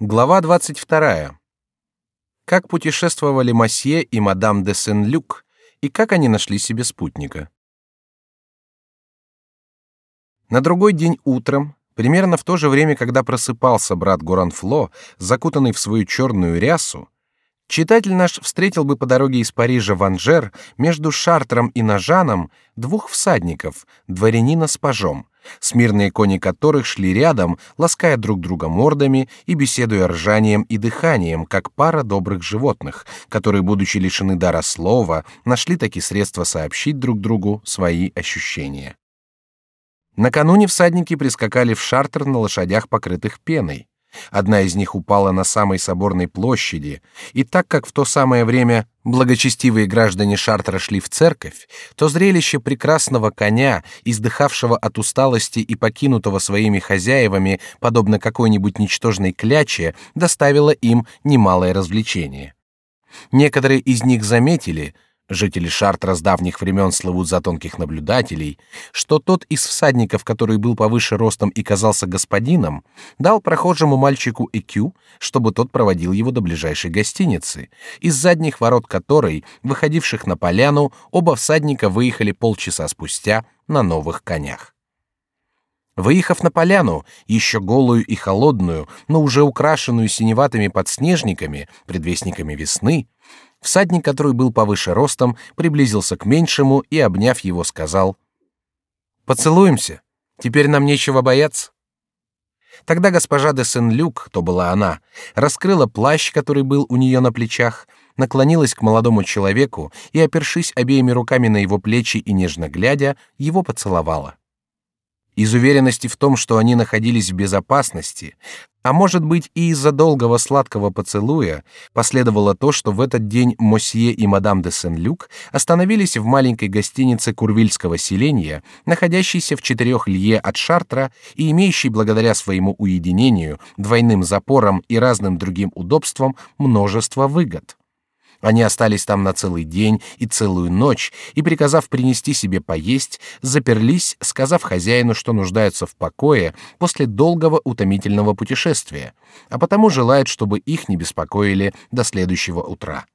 Глава 22. Как путешествовали Масье и мадам де Сен-Люк, и как они нашли себе спутника. На другой день утром, примерно в то же время, когда просыпался брат Горанфло, закутанный в свою черную рясу, читатель наш встретил бы по дороге из Парижа в Анжер между Шартром и Нажаном двух всадников, дворянина с пажом, смирные кони которых шли рядом, лаская друг друга мордами и беседуя ржанием и дыханием, как пара добрых животных, которые, будучи лишены дара слова, нашли такие средства сообщить друг другу свои ощущения. Накануне всадники прискакали в Шартер на лошадях, покрытых пеной. Одна из них упала на самой соборной площади, и так как в то самое время благочестивые граждане Шартра шли в церковь, то зрелище прекрасного коня, издыхавшего от усталости и покинутого своими хозяевами, подобно какой-нибудь ничтожной кляче, доставило им немалое развлечение. Некоторые из них заметили, Жители Шартра с давних времен слывут за тонких наблюдателей, что тот из всадников, который был повыше ростом и казался господином, дал прохожему мальчику ЭКЮ, чтобы тот проводил его до ближайшей гостиницы, из задних ворот которой, выходивших на поляну, оба всадника выехали полчаса спустя на новых конях. Выехав на поляну, еще голую и холодную, но уже украшенную синеватыми подснежниками, предвестниками весны, Всадник, который был повыше ростом, приблизился к меньшему и, обняв его, сказал: "Поцелуемся. Теперь нам нечего бояться". Тогда госпожа де Сен-Люк, то была она, раскрыла плащ, который был у нее на плечах, наклонилась к молодому человеку и, опершись обеими руками на его плечи и нежно глядя, его поцеловала. Из уверенности в том, что они находились в безопасности, а может быть и из-за долгого сладкого поцелуя, последовало то, что в этот день Мосье и мадам де Сен-Люк остановились в маленькой гостинице Курвильского селения, находящейся в четырех лье от Шартра и имеющей благодаря своему уединению, двойным запорам и разным другим удобствам множество выгод. Они остались там на целый день и целую ночь, и, приказав принести себе поесть, заперлись, сказав хозяину, что нуждаются в покое после долгого утомительного путешествия, а потому желают, чтобы их не беспокоили до следующего утра.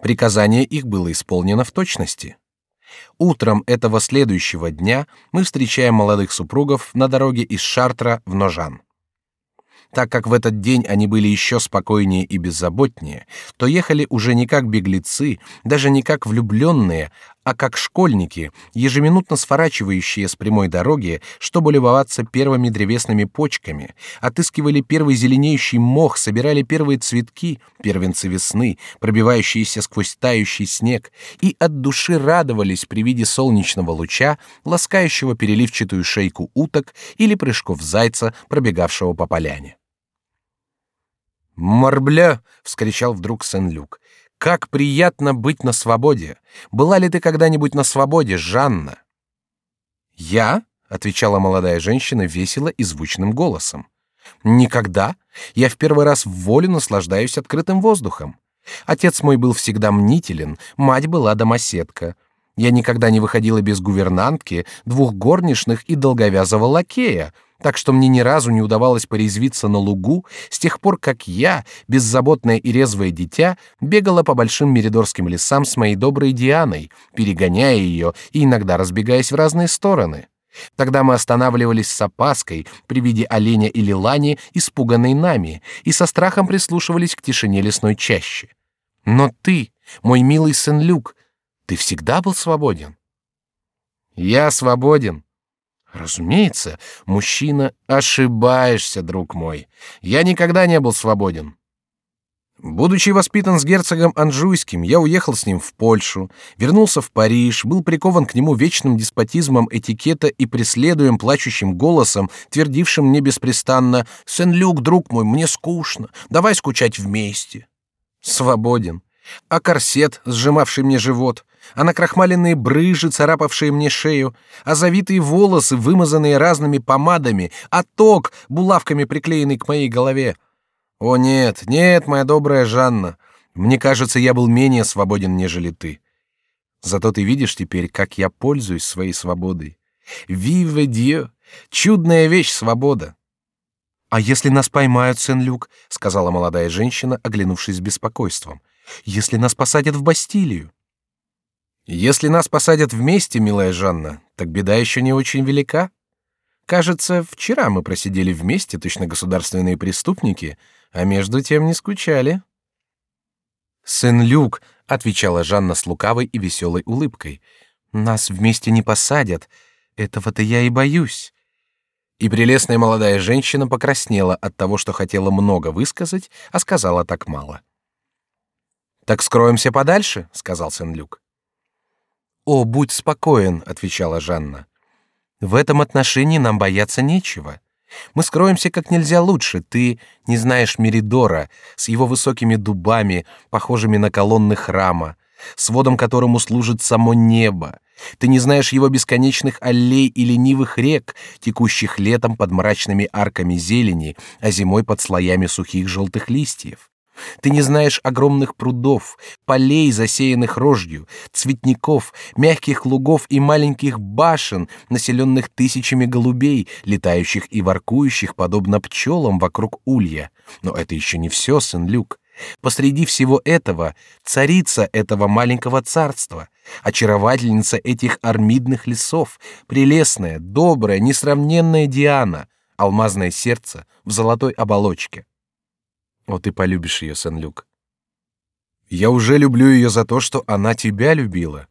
Приказание их было исполнено в точности. Утром этого следующего дня мы встречаем молодых супругов на дороге из Шартра в Ножан. Так как в этот день они были еще спокойнее и беззаботнее, то ехали уже не как беглецы, даже не как влюбленные, а как школьники, ежеминутно сворачивающие с прямой дороги, чтобы любоваться первыми древесными почками, отыскивали первый зеленеющий мох, собирали первые цветки, первенцы весны, пробивающиеся сквозь тающий снег, и от души радовались при виде солнечного луча, ласкающего переливчатую шейку уток или прыжков зайца, пробегавшего по поляне. «Морбля!» — вскричал вдруг Сен-Люк. «Как приятно быть на свободе! Была ли ты когда-нибудь на свободе, Жанна?» «Я?» — отвечала молодая женщина весело и звучным голосом. «Никогда. Я в первый раз в волю наслаждаюсь открытым воздухом. Отец мой был всегда мнителен, мать была домоседка. Я никогда не выходила без гувернантки, двух горничных и долговязого лакея, так что мне ни разу не удавалось порезвиться на лугу с тех пор, как я, беззаботное и резвое дитя, бегала по большим меридорским лесам с моей доброй Дианой, перегоняя ее и иногда разбегаясь в разные стороны. Тогда мы останавливались с опаской при виде оленя или лани, испуганной нами, и со страхом прислушивались к тишине лесной чащи. Но ты, мой милый сын Люк, ты всегда был свободен. Я свободен, Разумеется, мужчина, ошибаешься, друг мой. Я никогда не был свободен. Будучи воспитан с герцогом Анжуйским, я уехал с ним в Польшу, вернулся в Париж, был прикован к нему вечным деспотизмом этикета и преследуем плачущим голосом, твердившим мне беспрестанно «Сен-Люк, друг мой, мне скучно, давай скучать вместе». Свободен. А корсет, сжимавший мне живот, а накрахмаленные брыжи, царапавшие мне шею, а завитые волосы, вымазанные разными помадами, а ток, булавками приклеенный к моей голове. О нет, нет, моя добрая Жанна, мне кажется, я был менее свободен, нежели ты. Зато ты видишь теперь, как я пользуюсь своей свободой. Виве Дье! Чудная вещь свобода! А если нас поймают, Сен-Люк, сказала молодая женщина, оглянувшись с беспокойством. Если нас посадят в Бастилию? Если нас посадят вместе, милая Жанна, так беда еще не очень велика. Кажется, вчера мы просидели вместе, точно государственные преступники, а между тем не скучали. Сен-Люк, отвечала Жанна с лукавой и веселой улыбкой, нас вместе не посадят. Этого-то я и боюсь и прелестная молодая женщина покраснела от того, что хотела много высказать, а сказала так мало. Так скроемся подальше, сказал Сен-Люк. О, будь спокоен, отвечала Жанна. В этом отношении нам бояться нечего. Мы скроемся как нельзя лучше. Ты не знаешь Меридора с его высокими дубами, похожими на колонны храма, сводом которому служит само небо, ты не знаешь его бесконечных аллей и ленивых рек, текущих летом под мрачными арками зелени, а зимой под слоями сухих желтых листьев. Ты не знаешь огромных прудов, полей, засеянных рожью, цветников, мягких лугов и маленьких башен, населенных тысячами голубей, летающих и воркующих, подобно пчелам вокруг улья. Но это еще не все, сын Люк. Посреди всего этого царица этого маленького царства, очаровательница этих армидных лесов, прелестная, добрая, несравненная Диана, алмазное сердце в золотой оболочке. Вот ты полюбишь ее, Сен-Люк. Я уже люблю ее за то, что она тебя любила.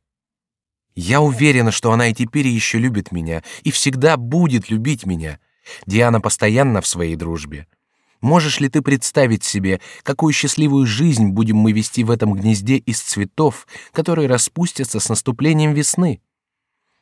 Я уверена, что она и теперь еще любит меня и всегда будет любить меня. Диана постоянно в своей дружбе. Можешь ли ты представить себе, какую счастливую жизнь будем мы вести в этом гнезде из цветов, которые распустятся с наступлением весны?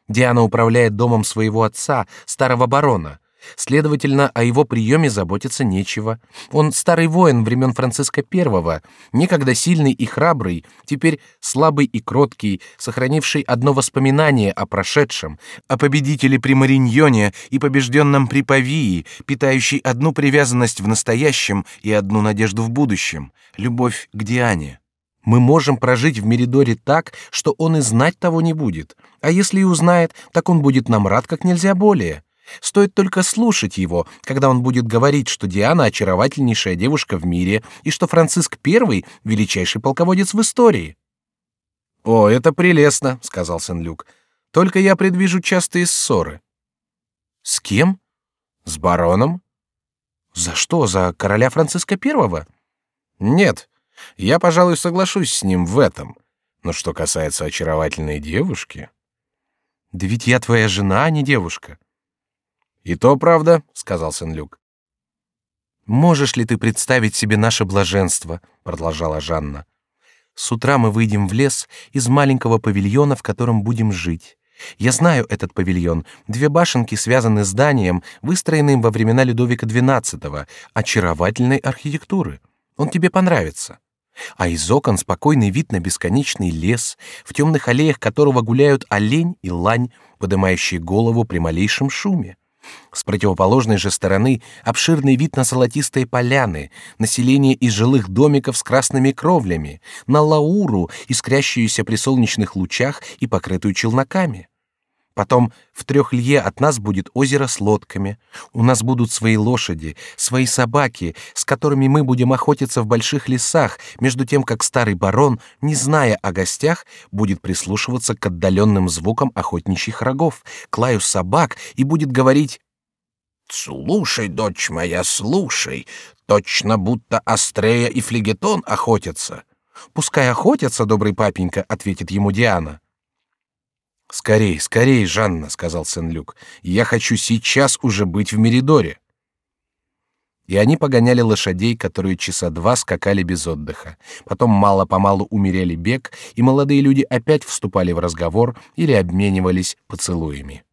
Диана управляет домом своего отца, старого барона. Следовательно, о его приеме заботиться нечего. Он старый воин времен Франциска I, некогда сильный и храбрый, теперь слабый и кроткий, сохранивший одно воспоминание о прошедшем, о победителе при Мариньоне и побежденном при Павии, питающий одну привязанность в настоящем и одну надежду в будущем — любовь к Диане. Мы можем прожить в Меридоре так, что он и знать того не будет, а если и узнает, так он будет нам рад как нельзя более. Стоит только слушать его, когда он будет говорить, что Диана очаровательнейшая девушка в мире и что Франциск I величайший полководец в истории. О, это прелестно, сказал Сен-Люк. Только я предвижу частые ссоры. С кем? С бароном. За что? За короля Франциска I? Нет, я, пожалуй, соглашусь с ним в этом. Но что касается очаровательной девушки, да ведь я твоя жена, а не девушка. И то правда, сказал Сен-Люк. Можешь ли ты представить себе наше блаженство, продолжала Жанна. С утра мы выйдем в лес из маленького павильона, в котором будем жить. Я знаю этот павильон. Две башенки связаны зданием, выстроенным во времена Людовика XII, очаровательной архитектуры. Он тебе понравится. А из окон спокойный вид на бесконечный лес, в темных аллеях которого гуляют олень и лань, поднимающие голову при малейшем шуме. С противоположной же стороны обширный вид на золотистые поляны, население из жилых домиков с красными кровлями, на Лауру, искрящуюся при солнечных лучах и покрытую челноками. Потом в трех лье от нас будет озеро с лодками. У нас будут свои лошади, свои собаки, с которыми мы будем охотиться в больших лесах, между тем как старый барон, не зная о гостях, будет прислушиваться к отдаленным звукам охотничьих рогов, к лаю собак и будет говорить «Слушай, дочь моя, слушай, точно будто Астрея и Флегетон охотятся». «Пускай охотятся, добрый папенька», — ответит ему Диана. Скорей, скорей, Жанна, сказал Сен-Люк. Я хочу сейчас уже быть в Меридоре. И они погоняли лошадей, которые часа два скакали без отдыха. Потом мало-помалу умеряли бег, и молодые люди опять вступали в разговор или обменивались поцелуями.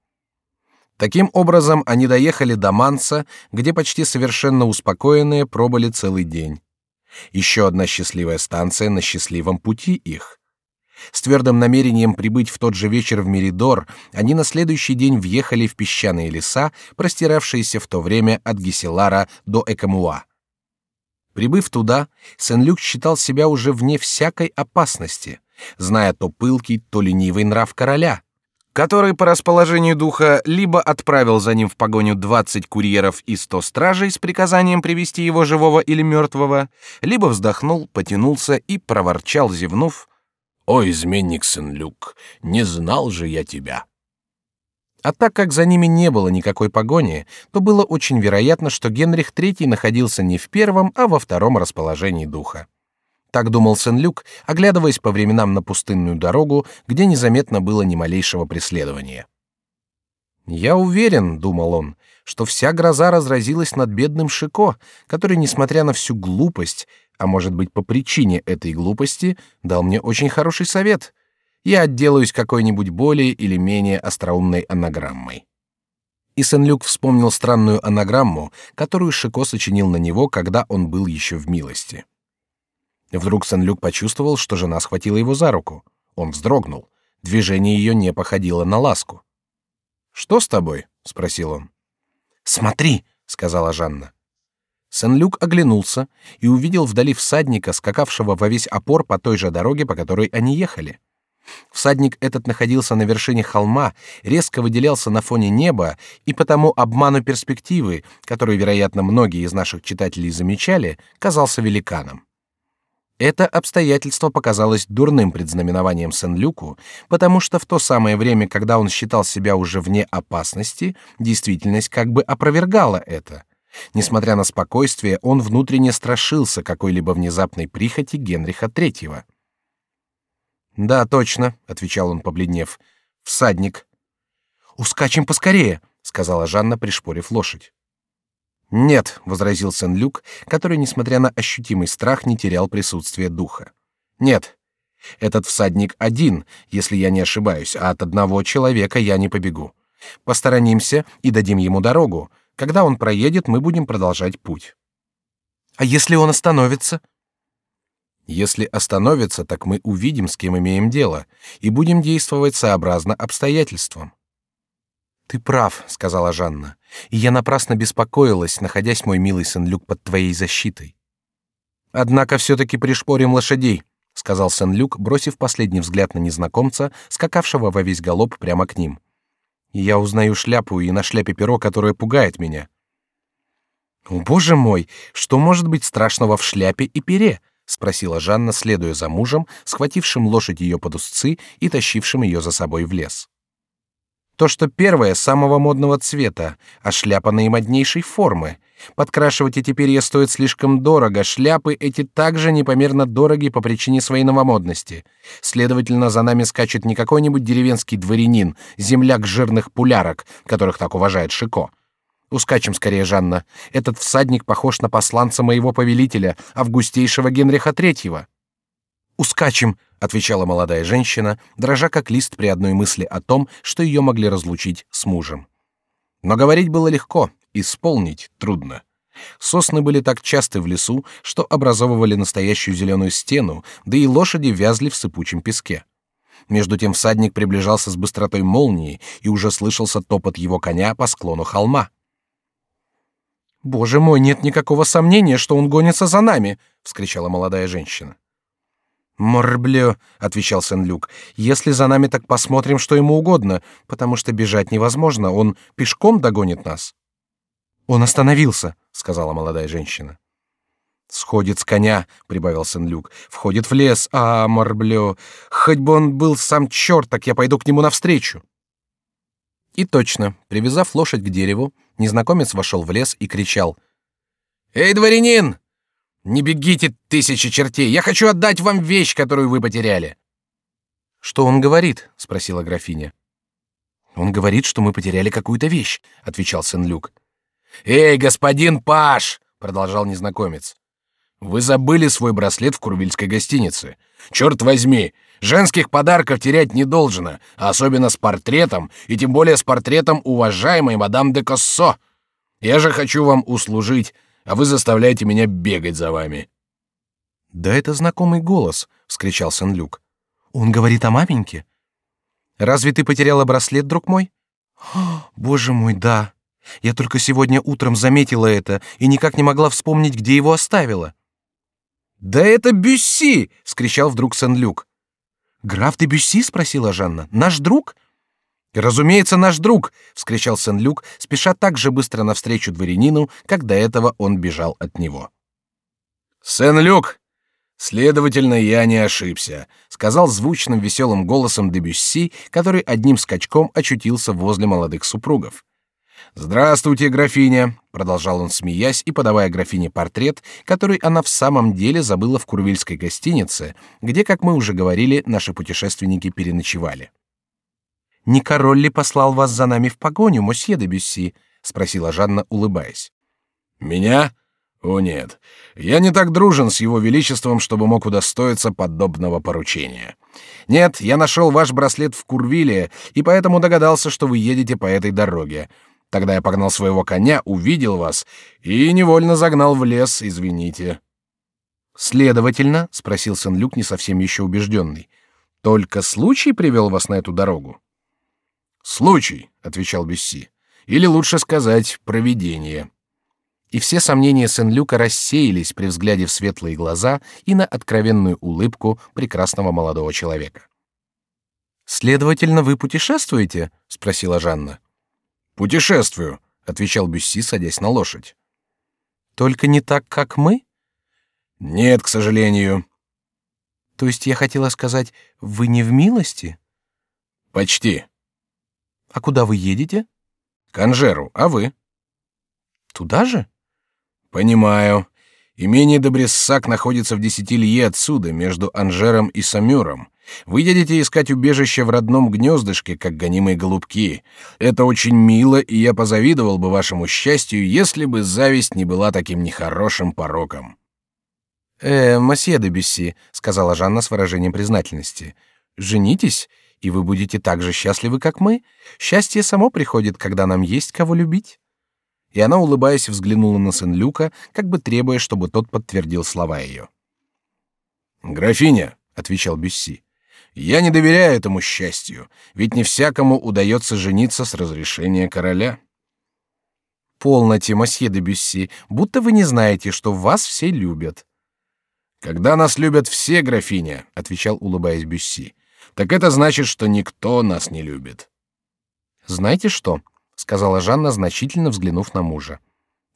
Таким образом, они доехали до Манса, где почти совершенно успокоенные пробыли целый день. Еще одна счастливая станция на счастливом пути их. С твердым намерением прибыть в тот же вечер в Меридор, они на следующий день въехали в песчаные леса, простиравшиеся в то время от Геселара до Экамуа. Прибыв туда, Сен-Люк считал себя уже вне всякой опасности, зная то пылкий, то ленивый нрав короля. который по расположению духа либо отправил за ним в погоню 20 курьеров и 100 стражей с приказанием привести его живого или мертвого, либо вздохнул, потянулся и проворчал, зевнув, «О, изменник Сен-Люк, не знал же я тебя!» А так как за ними не было никакой погони, то было очень вероятно, что Генрих III находился не в первом, а во втором расположении духа. Так думал Сен-Люк, оглядываясь по временам на пустынную дорогу, где незаметно было ни малейшего преследования. «Я уверен», — думал он, — «что вся гроза разразилась над бедным Шико, который, несмотря на всю глупость, а может быть по причине этой глупости, дал мне очень хороший совет. Я отделаюсь какой-нибудь более или менее остроумной анаграммой». И Сен-Люк вспомнил странную анаграмму, которую Шико сочинил на него, когда он был еще в милости. Вдруг Сен-Люк почувствовал, что жена схватила его за руку. Он вздрогнул. Движение ее не походило на ласку. Что с тобой? – спросил он. Смотри, сказала Жанна. Сен-Люк оглянулся и увидел вдали всадника, скакавшего во весь опор по той же дороге, по которой они ехали. Всадник этот находился на вершине холма, резко выделялся на фоне неба, и потому обману перспективы, которую, вероятно, многие из наших читателей замечали, казался великаном. Это обстоятельство показалось дурным предзнаменованием Сен-Люку, потому что в то самое время, когда он считал себя уже вне опасности, действительность как бы опровергала это. Несмотря на спокойствие, он внутренне страшился какой-либо внезапной прихоти Генриха III. Да, точно, отвечал он, побледнев. Всадник. Ускачем поскорее, сказала Жанна, пришпорив лошадь. Нет, возразил Сен-Люк, который, несмотря на ощутимый страх, не терял присутствия духа. Нет, этот всадник один, если я не ошибаюсь, а от одного человека я не побегу. Посторонимся и дадим ему дорогу. Когда он проедет, мы будем продолжать путь. А если он остановится? Если остановится, так мы увидим, с кем имеем дело, и будем действовать сообразно обстоятельствам. Ты прав, сказала Жанна, и я напрасно беспокоилась, находясь, мой милый Сен-Люк, под твоей защитой. Однако все-таки пришпорим лошадей, сказал Сен-Люк, бросив последний взгляд на незнакомца, скакавшего во весь галоп прямо к ним. я узнаю шляпу и на шляпе перо, которое пугает меня. О, боже мой, что может быть страшного в шляпе и пере? спросила Жанна, следуя за мужем, схватившим лошадь ее под узцы и тащившим ее за собой в лес. То, что первое самого модного цвета, а шляпа наимоднейшей формы. Подкрашивать эти перья стоит слишком дорого, шляпы эти также непомерно дороги по причине своей новомодности. Следовательно, за нами скачет не какой-нибудь деревенский дворянин, земляк жирных пулярок, которых так уважает Шико. Ускачем скорее, Жанна. Этот всадник похож на посланца моего повелителя, августейшего Генриха Третьего. Ускачем, отвечала молодая женщина, дрожа как лист при одной мысли о том, что ее могли разлучить с мужем. Но говорить было легко, исполнить трудно. Сосны были так часты в лесу, что образовывали настоящую зеленую стену, да и лошади вязли в сыпучем песке. Между тем всадник приближался с быстротой молнии, и уже слышался топот его коня по склону холма. Боже мой, нет никакого сомнения, что он гонится за нами, вскричала молодая женщина. Морблё, отвечал Сен-Люк. Если за нами так посмотрим, что ему угодно, потому что бежать невозможно, он пешком догонит нас. Он остановился, сказала молодая женщина. Сходит с коня, прибавил Сен-Люк. Входит в лес, а Морблё, хоть бы он был сам черт, так я пойду к нему навстречу. И точно, привязав лошадь к дереву, незнакомец вошел в лес и кричал: "Эй, дворянин, не бегите, тысячи чертей! Я хочу отдать вам вещь, которую вы потеряли!» «Что он говорит?» — спросила графиня. «Он говорит, что мы потеряли какую-то вещь», — отвечал Сен-Люк. «Эй, господин Паш!» — продолжал незнакомец. «Вы забыли свой браслет в Курвильской гостинице. Черт возьми, женских подарков терять не должно, а особенно с портретом, и тем более с портретом уважаемой мадам де Коссо. Я же хочу вам услужить, а вы заставляете меня бегать за вами. Да это знакомый голос, вскричал Сен-Люк. Он говорит о маменьке. Разве ты потеряла браслет, друг мой? О, боже мой, да. Я только сегодня утром заметила это и никак не могла вспомнить, где его оставила. Да это Бюсси! вскричал вдруг Сен-Люк. Граф де Бюсси? спросила Жанна. Наш друг? Разумеется, наш друг, вскричал Сен-Люк, спеша так же быстро навстречу дворянину, как до этого он бежал от него. Сен-Люк, следовательно, я не ошибся, сказал звучным веселым голосом Дебюсси, который одним скачком очутился возле молодых супругов. Здравствуйте, графиня, продолжал он, смеясь и подавая графине портрет, который она в самом деле забыла в Курвильской гостинице, где, как мы уже говорили, наши путешественники переночевали. Не король ли послал вас за нами в погоню, мосье де Бюсси? – спросила Жанна, улыбаясь. Меня? О нет, я не так дружен с его величеством, чтобы мог удостоиться подобного поручения. Нет, я нашел ваш браслет в Курвиле и поэтому догадался, что вы едете по этой дороге. Тогда я погнал своего коня, увидел вас и невольно загнал в лес, извините. Следовательно, спросил Сен-Люк, не совсем еще убежденный, только случай привел вас на эту дорогу. Случай, отвечал Бюсси, или лучше сказать провидение. И все сомнения Сен-Люка рассеялись при взгляде в светлые глаза и на откровенную улыбку прекрасного молодого человека. Следовательно, вы путешествуете? – спросила Жанна. Путешествую, отвечал Бюсси, садясь на лошадь. Только не так, как мы? Нет, к сожалению. То есть я хотела сказать, вы не в милости? Почти. А куда вы едете? К Анжеру, а вы? Туда же? Понимаю. Имение Добрессак находится в десяти лье отсюда, между Анжером и Самюром. Вы едете искать убежище в родном гнездышке, как гонимые голубки. Это очень мило, и я позавидовал бы вашему счастью, если бы зависть не была таким нехорошим пороком. «Э, месье де Бюсси», — сказала Жанна с выражением признательности, — «женитесь и вы будете так же счастливы, как мы. Счастье само приходит, когда нам есть кого любить. И она, улыбаясь, взглянула на сын Люка, как бы требуя, чтобы тот подтвердил слова ее. Графиня, отвечал Бюсси, я не доверяю этому счастью, ведь не всякому удается жениться с разрешения короля. Полноте, мосье де Бюсси, будто вы не знаете, что вас все любят. Когда нас любят все, графиня, отвечал, улыбаясь Бюсси, так это значит, что никто нас не любит. Знаете что? сказала Жанна, значительно взглянув на мужа.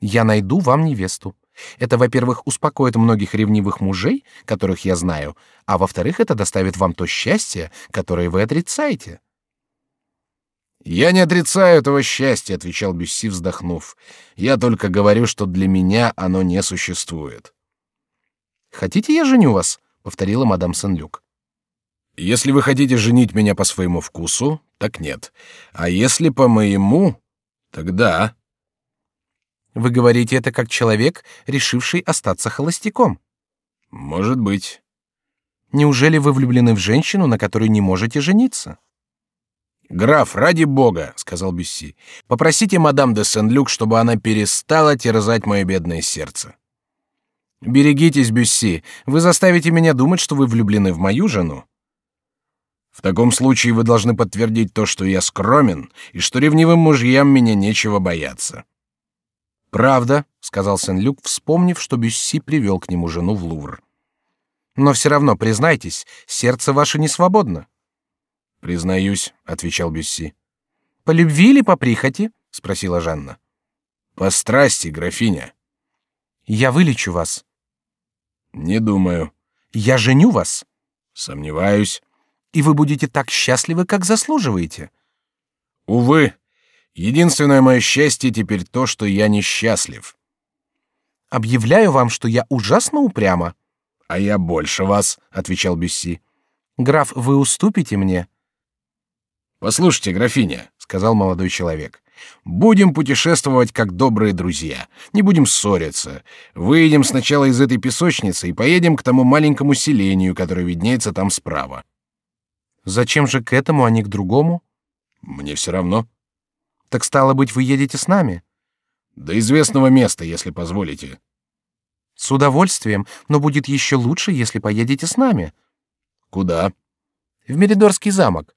Я найду вам невесту. Это, во-первых, успокоит многих ревнивых мужей, которых я знаю, а во-вторых, это доставит вам то счастье, которое вы отрицаете. Я не отрицаю этого счастья, отвечал Бюсси, вздохнув. Я только говорю, что для меня оно не существует. Хотите, я женю вас? повторила мадам Сен-Люк. Если вы хотите женить меня по своему вкусу, так нет. А если по моему, тогда. Вы говорите это как человек, решивший остаться холостяком. Может быть. Неужели вы влюблены в женщину, на которой не можете жениться? Граф, ради бога, сказал Бюсси, попросите мадам де Сен-Люк, чтобы она перестала терзать мое бедное сердце. Берегитесь, Бюсси, вы заставите меня думать, что вы влюблены в мою жену. В таком случае вы должны подтвердить то, что я скромен и что ревнивым мужьям меня нечего бояться. Правда, сказал Сен-Люк, вспомнив, что Бюсси привел к нему жену в Лувр. Но все равно признайтесь, сердце ваше не свободно. Признаюсь, отвечал Бюсси. По любви или по прихоти? спросила Жанна. По страсти, графиня. Я вылечу вас. Не думаю. Я женю вас. Сомневаюсь и вы будете так счастливы, как заслуживаете. Увы, единственное мое счастье теперь то, что я несчастлив. Объявляю вам, что я ужасно упряма. А я больше вас, отвечал Бюсси. Граф, вы уступите мне? Послушайте, графиня, сказал молодой человек. Будем путешествовать как добрые друзья. Не будем ссориться. Выйдем сначала из этой песочницы и поедем к тому маленькому селению, которое виднеется там справа. Зачем же к этому, а не к другому? Мне все равно. Так стало быть, вы едете с нами? До известного места, если позволите. С удовольствием, но будет еще лучше, если поедете с нами. Куда? В Меридорский замок.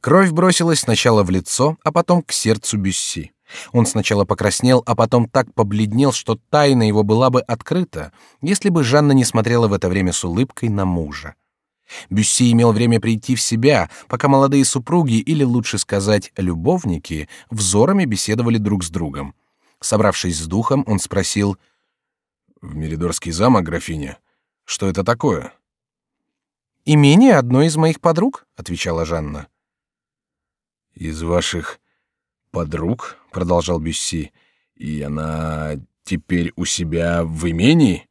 Кровь бросилась сначала в лицо, а потом к сердцу Бюсси. Он сначала покраснел, а потом так побледнел, что тайна его была бы открыта, если бы Жанна не смотрела в это время с улыбкой на мужа. Бюсси имел время прийти в себя, пока молодые супруги, или лучше сказать, любовники, взорами беседовали друг с другом. Собравшись с духом, он спросил: "В Меридорский замок, графиня, что это такое?" "Имение одной из моих подруг", отвечала Жанна. "Из ваших подруг?" продолжал Бюсси. "И она теперь у себя в имении?"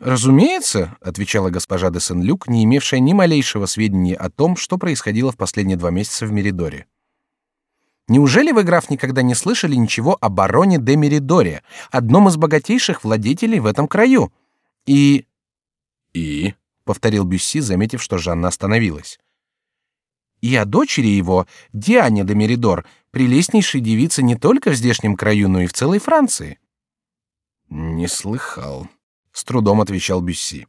Разумеется, отвечала госпожа де Сен-Люк, не имевшая ни малейшего сведения о том, что происходило в последние два месяца в Меридоре. Неужели вы, граф, никогда не слышали ничего о бароне де Меридоре, одном из богатейших владетелей в этом краю? И и повторил Бюсси, заметив, что Жанна остановилась. И о дочери его, Диане де Меридор, прелестнейшей девице не только в здешнем краю, но и в целой Франции. Не слыхал, с трудом отвечал Бюсси.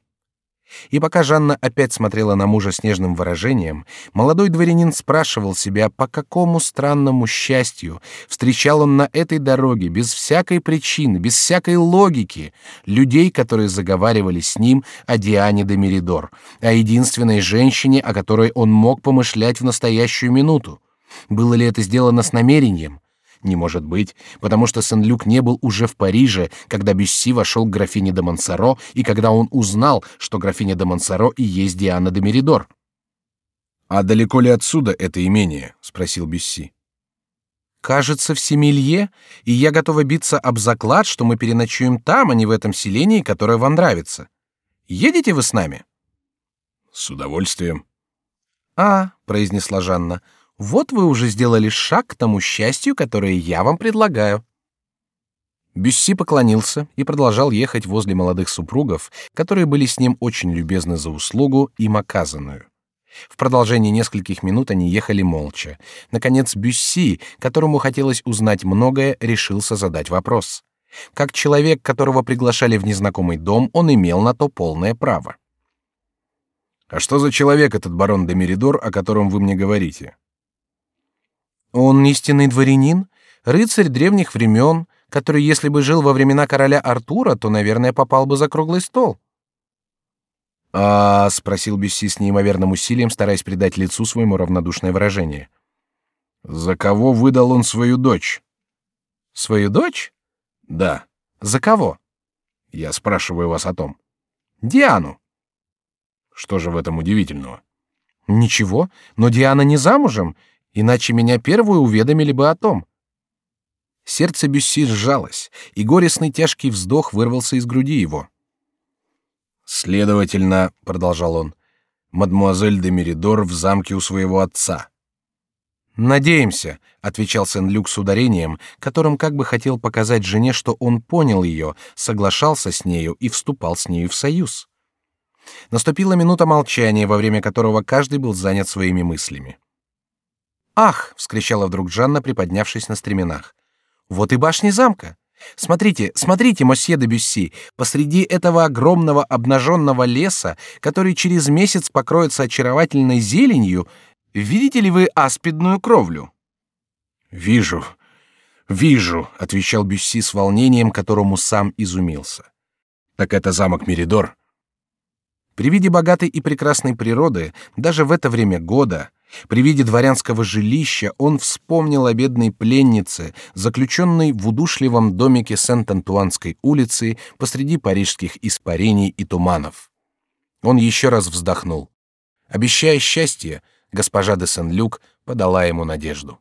И пока Жанна опять смотрела на мужа с нежным выражением, молодой дворянин спрашивал себя, по какому странному счастью встречал он на этой дороге без всякой причины, без всякой логики людей, которые заговаривали с ним о Диане де Меридор, о единственной женщине, о которой он мог помышлять в настоящую минуту. Было ли это сделано с намерением? Не может быть, потому что Сен-Люк не был уже в Париже, когда Бюсси вошел к графине де Монсоро и когда он узнал, что графиня де Монсоро и есть Диана де Меридор. «А далеко ли отсюда это имение?» — спросил Бюсси. «Кажется, в Семилье, и я готова биться об заклад, что мы переночуем там, а не в этом селении, которое вам нравится. Едете вы с нами?» «С удовольствием». «А», — произнесла Жанна, — вот вы уже сделали шаг к тому счастью, которое я вам предлагаю. Бюсси поклонился и продолжал ехать возле молодых супругов, которые были с ним очень любезны за услугу им оказанную. В продолжении нескольких минут они ехали молча. Наконец Бюсси, которому хотелось узнать многое, решился задать вопрос. Как человек, которого приглашали в незнакомый дом, он имел на то полное право. А что за человек этот барон де Меридор, о котором вы мне говорите? Он истинный дворянин, рыцарь древних времен, который, если бы жил во времена короля Артура, то, наверное, попал бы за круглый стол. А, спросил Бюсси с неимоверным усилием, стараясь придать лицу своему равнодушное выражение. За кого выдал он свою дочь? Свою дочь? Да. За кого? Я спрашиваю вас о том. Диану. Что же в этом удивительного? Ничего, но Диана не замужем, иначе меня первую уведомили бы о том. Сердце Бюсси сжалось, и горестный тяжкий вздох вырвался из груди его. Следовательно, продолжал он, мадмуазель де Меридор в замке у своего отца. Надеемся, отвечал Сен-Люк с ударением, которым как бы хотел показать жене, что он понял ее, соглашался с нею и вступал с нею в союз. Наступила минута молчания, во время которого каждый был занят своими мыслями. Ах! – вскричала вдруг Жанна, приподнявшись на стременах. Вот и башни замка. Смотрите, смотрите, мосье де Бюсси, посреди этого огромного обнаженного леса, который через месяц покроется очаровательной зеленью, видите ли вы аспидную кровлю? Вижу, вижу, отвечал Бюсси с волнением, которому сам изумился. Так это замок Меридор. При виде богатой и прекрасной природы, даже в это время года, при виде дворянского жилища он вспомнил о бедной пленнице, заключенной в удушливом домике Сент-Антуанской улицы посреди парижских испарений и туманов. Он еще раз вздохнул. Обещая счастье, госпожа де Сен-Люк подала ему надежду.